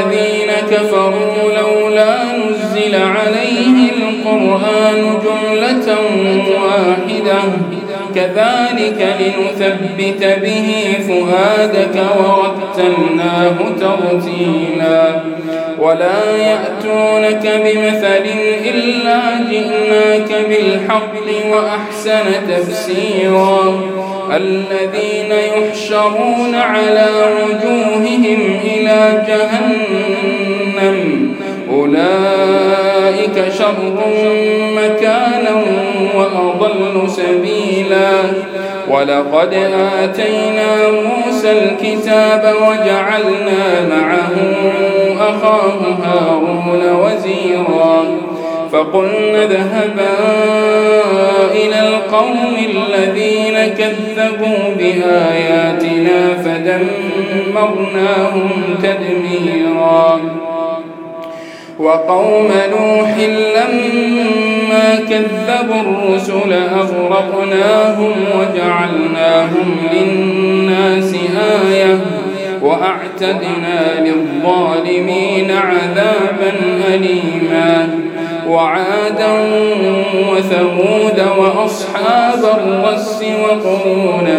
الذين كفروا لولا نزل عليه القرآن جملة واحدة. كذلك لنثبت به فؤادك ورتلناه ترتيلا. ولا يأتونك بمثل إلا جئناك بالحق وأحسن تفسيرا. الذين يحشرون على وجوههم إلى جهنم أولئك شر مكانا وأضل سبيلا. ولقد آتينا موسى الكتاب وجعلنا معه أخاه هارون وزيرا. فقلنا اذهبا إلى القوم الذين كذبوا بآياتنا فدمرناهم تدميرا. وقوم نوح لما كذبوا الرسل أغرقناهم وجعلناهم للناس آية وأعتدنا للظالمين عذابا أليما وعادا وثمود وأصحاب الرس وقرونا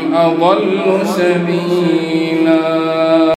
أضل سبيلاً.